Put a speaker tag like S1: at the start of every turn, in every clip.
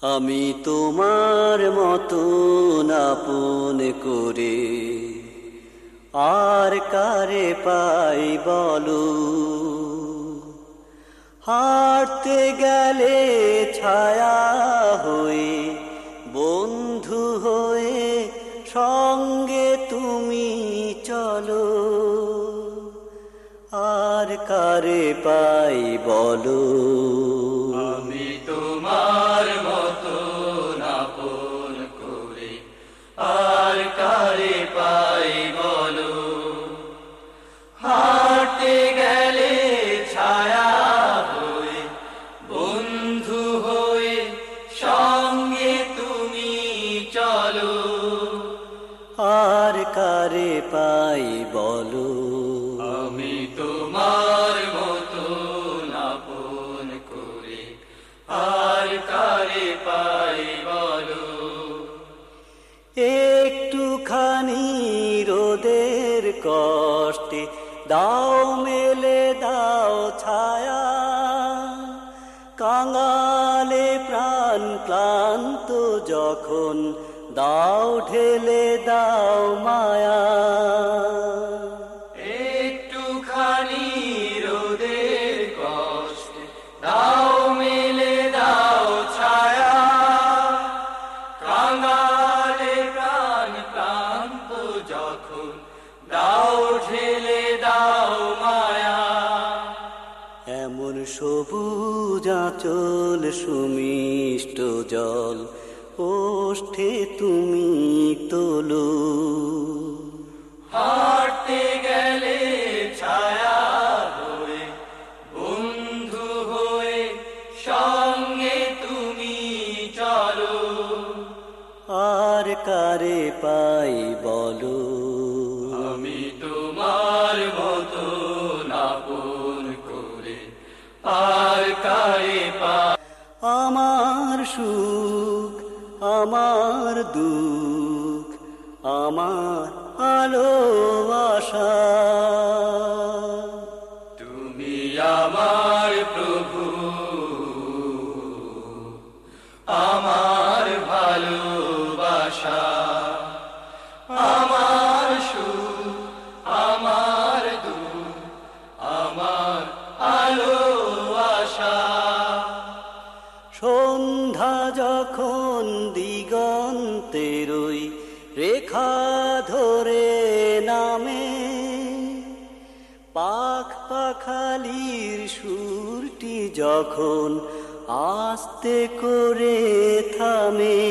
S1: আমি তোমার মতো আপন করে। আর কারে পাই বলো? হাঁটতে গেলে ছায়া হয়ে, বন্ধু হয়ে সঙ্গে তুমি চলো। আর কারে পাই বলো?
S2: আর কারে পাই বলো? আমি তোমার মতো আপন করে আর কারে পাই বলো।
S1: একটুখানি রোদের কষ্টে দাও মেলে দাও ছায়া। কাঙালে প্রাণ ক্লান্ত যখন দাও ঢেলে দাও মায়া।
S2: একটুখানি রোদের কষ্ট দাও মেলে দাও ছায়া। কাঙ্গালে প্রাণ প্রান্ত যখন দাও ঢেলে দাও মায়া।
S1: এমন সবুজ আঁচল সুমিষ্ট জল ওষ্ঠে তুমি তোলো।
S2: হাঁটতে গেলে ছায়া হয়ে বন্ধু হয়ে সঙ্গে তুমি চলো।
S1: আর কারে পাই বলো?
S2: আমি তোমার মতো আপন করে আর কারে পাই
S1: আমার সুখ আমার দুঃখ আমার আলো আশা।
S2: তুমি আমার প্রভু আমার
S1: দিগন্তেরই রেখা ধরে নামে। পাখ পাখালির সুরটি যখন আস্তে করে থামে।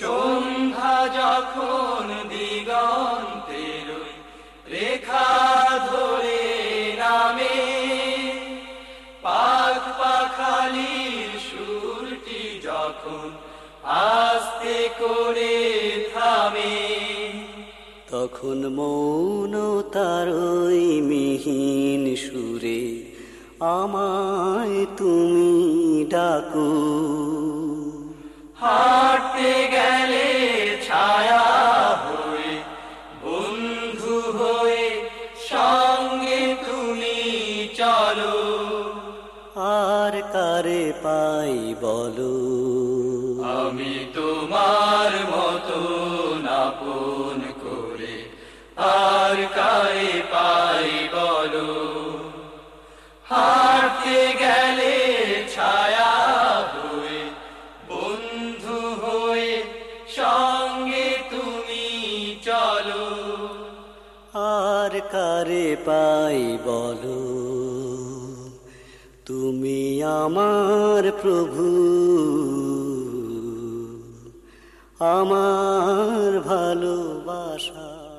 S2: সন্ধ্যা যখন দিগন্তের রেখা ধরে নামে পাখ পাখালির যখন আস্তে করে থামে
S1: তখন মৌন তারই মিহিন সুরে আমায় তুমি ডাকো।
S2: হাঁটতে গেলে ছায়া হয়ে বন্ধু হয়ে সঙ্গে তুমি চলো।
S1: আর কারে পাই
S2: আমি তোমার মতো আপন করে আর কারে পাই বলো? হাঁটতে গেলে ছায়া হয়ে বন্ধু হয়ে সঙ্গে তুমি চলো।
S1: আর কারে পাই বলো? তুমি আমার প্রভু। আমার ভালোবাসা।